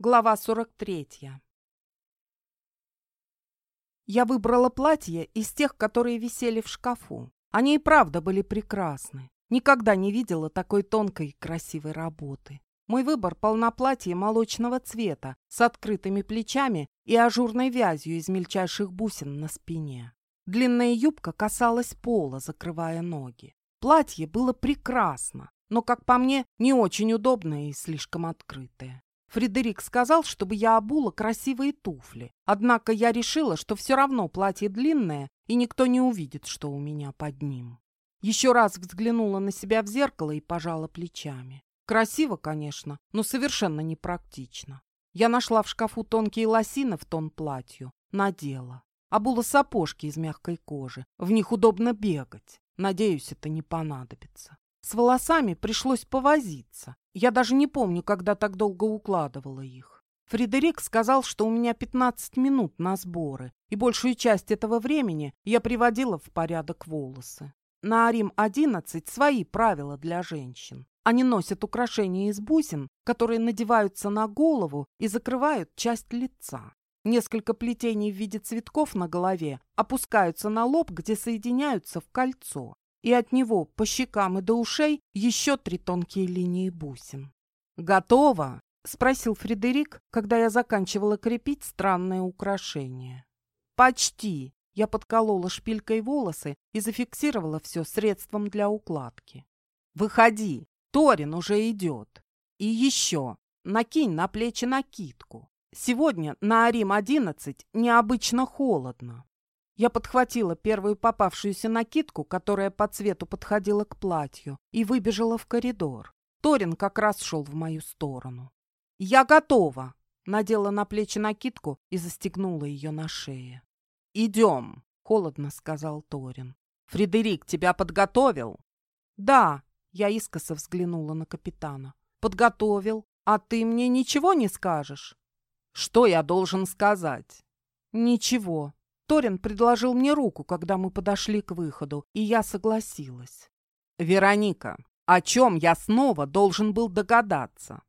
Глава 43. Я выбрала платье из тех, которые висели в шкафу. Они и правда были прекрасны. Никогда не видела такой тонкой и красивой работы. Мой выбор пал на платье молочного цвета с открытыми плечами и ажурной вязью из мельчайших бусин на спине. Длинная юбка касалась пола, закрывая ноги. Платье было прекрасно, но, как по мне, не очень удобное и слишком открытое. Фредерик сказал, чтобы я обула красивые туфли. Однако я решила, что все равно платье длинное, и никто не увидит, что у меня под ним. Еще раз взглянула на себя в зеркало и пожала плечами. Красиво, конечно, но совершенно непрактично. Я нашла в шкафу тонкие лосины в тон платью, надела. Обула сапожки из мягкой кожи. В них удобно бегать. Надеюсь, это не понадобится. С волосами пришлось повозиться. Я даже не помню, когда так долго укладывала их. Фредерик сказал, что у меня 15 минут на сборы, и большую часть этого времени я приводила в порядок волосы. На Арим-11 свои правила для женщин. Они носят украшения из бусин, которые надеваются на голову и закрывают часть лица. Несколько плетений в виде цветков на голове опускаются на лоб, где соединяются в кольцо и от него по щекам и до ушей еще три тонкие линии бусин. «Готово?» — спросил Фредерик, когда я заканчивала крепить странное украшение. «Почти!» Я подколола шпилькой волосы и зафиксировала все средством для укладки. «Выходи! Торин уже идет! И еще! Накинь на плечи накидку! Сегодня на Арим-11 необычно холодно!» Я подхватила первую попавшуюся накидку, которая по цвету подходила к платью, и выбежала в коридор. Торин как раз шел в мою сторону. «Я готова!» Надела на плечи накидку и застегнула ее на шее. «Идем!» — холодно сказал Торин. «Фредерик тебя подготовил?» «Да!» — я искоса взглянула на капитана. «Подготовил. А ты мне ничего не скажешь?» «Что я должен сказать?» «Ничего. Торин предложил мне руку, когда мы подошли к выходу, и я согласилась. «Вероника, о чем я снова должен был догадаться?»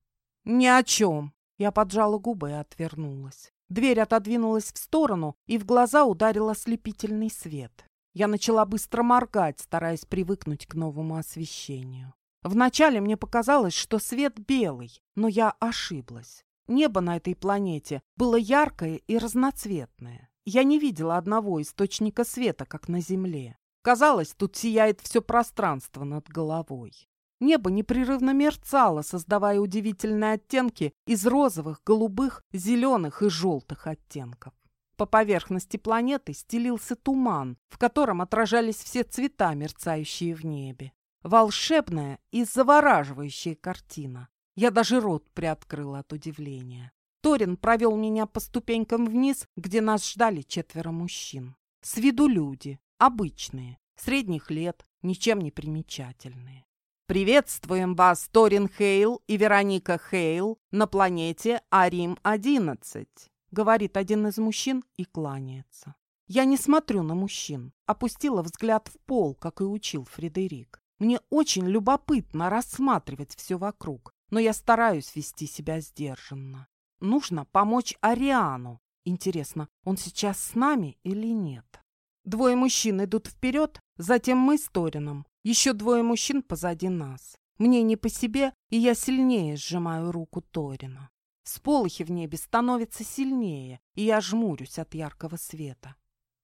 «Ни о чем». Я поджала губы и отвернулась. Дверь отодвинулась в сторону, и в глаза ударил ослепительный свет. Я начала быстро моргать, стараясь привыкнуть к новому освещению. Вначале мне показалось, что свет белый, но я ошиблась. Небо на этой планете было яркое и разноцветное. Я не видела одного источника света, как на Земле. Казалось, тут сияет все пространство над головой. Небо непрерывно мерцало, создавая удивительные оттенки из розовых, голубых, зеленых и желтых оттенков. По поверхности планеты стелился туман, в котором отражались все цвета, мерцающие в небе. Волшебная и завораживающая картина. Я даже рот приоткрыла от удивления. Торин провел меня по ступенькам вниз, где нас ждали четверо мужчин. С виду люди, обычные, средних лет, ничем не примечательные. «Приветствуем вас, Торин Хейл и Вероника Хейл, на планете Арим-11», говорит один из мужчин и кланяется. Я не смотрю на мужчин, опустила взгляд в пол, как и учил Фредерик. Мне очень любопытно рассматривать все вокруг, но я стараюсь вести себя сдержанно. Нужно помочь Ариану. Интересно, он сейчас с нами или нет? Двое мужчин идут вперед, затем мы с Торином. Еще двое мужчин позади нас. Мне не по себе, и я сильнее сжимаю руку Торина. Сполохи в небе становятся сильнее, и я жмурюсь от яркого света.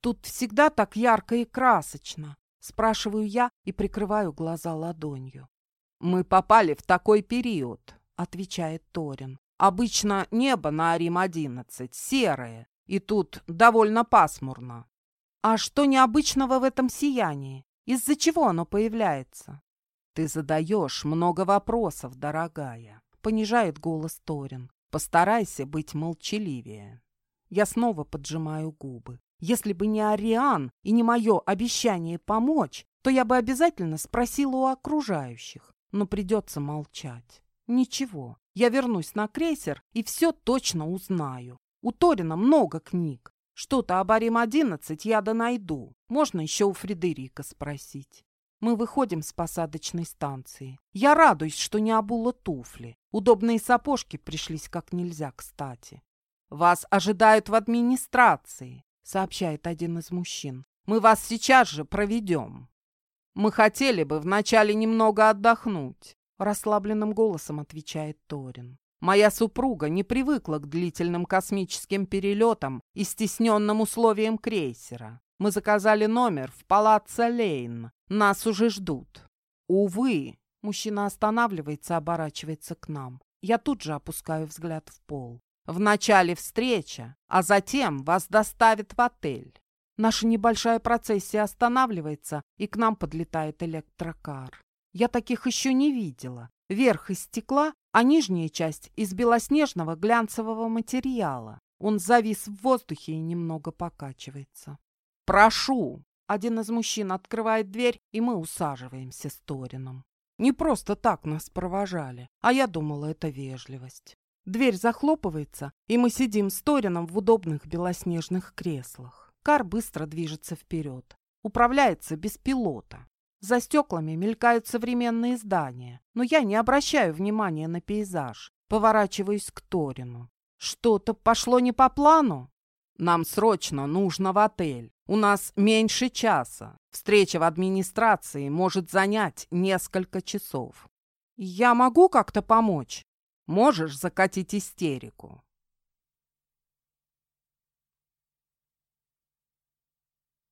Тут всегда так ярко и красочно, спрашиваю я и прикрываю глаза ладонью. Мы попали в такой период, отвечает Торин. Обычно небо на Арим-11 серое, и тут довольно пасмурно. А что необычного в этом сиянии? Из-за чего оно появляется? Ты задаешь много вопросов, дорогая, понижает голос Торин. Постарайся быть молчаливее. Я снова поджимаю губы. Если бы не Ариан и не мое обещание помочь, то я бы обязательно спросила у окружающих, но придется молчать. Ничего, я вернусь на крейсер и все точно узнаю. У Торина много книг. Что-то об Арим-11 я да найду. Можно еще у Фредерика спросить. Мы выходим с посадочной станции. Я радуюсь, что не обула туфли. Удобные сапожки пришлись как нельзя кстати. «Вас ожидают в администрации», — сообщает один из мужчин. «Мы вас сейчас же проведем». «Мы хотели бы вначале немного отдохнуть», — расслабленным голосом отвечает Торин. «Моя супруга не привыкла к длительным космическим перелетам и стесненным условиям крейсера. Мы заказали номер в палаццо Лейн. Нас уже ждут». «Увы», — мужчина останавливается, оборачивается к нам. Я тут же опускаю взгляд в пол. «Вначале встреча, а затем вас доставят в отель». Наша небольшая процессия останавливается, и к нам подлетает электрокар. Я таких еще не видела. Верх из стекла, а нижняя часть из белоснежного глянцевого материала. Он завис в воздухе и немного покачивается. «Прошу!» Один из мужчин открывает дверь, и мы усаживаемся с Торином. Не просто так нас провожали, а я думала, это вежливость. Дверь захлопывается, и мы сидим с Торином в удобных белоснежных креслах. Кар быстро движется вперед. Управляется без пилота. За стеклами мелькают современные здания, но я не обращаю внимания на пейзаж. Поворачиваюсь к Торину. Что-то пошло не по плану? Нам срочно нужно в отель. У нас меньше часа. Встреча в администрации может занять несколько часов. Я могу как-то помочь? Можешь закатить истерику.